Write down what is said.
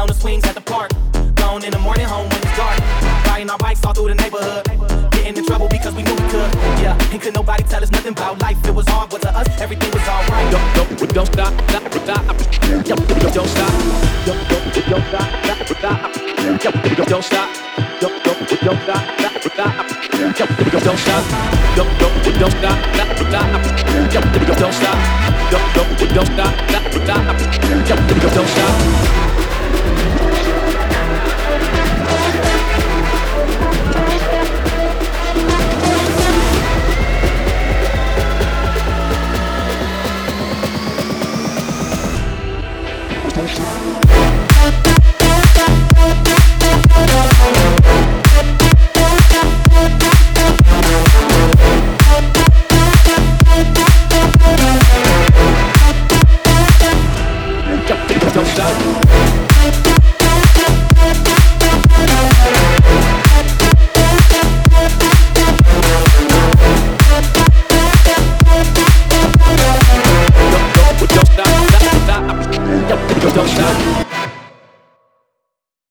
on the swings at the park. Gone in the morning, home when it's dark. Riding our bikes all through the neighborhood cause we knew we could. Yeah, and could nobody tell us nothing about life. It was hard, but to us, everything was alright. Don't, don't, don't stop, stop, stop. Don't, don't, don't stop. Don't, stop. don't, don't stop, stop, stop. Don't, don't stop. Don't, don't, don't stop, stop, stop. Don't stop. Don't, don't, don't stop, stop, stop. Don't stop. Don't, don't, don't stop, stop, stop. Don't stop. Don't stop. don't stop.